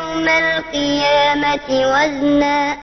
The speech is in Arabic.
يوم القيامة وزنا.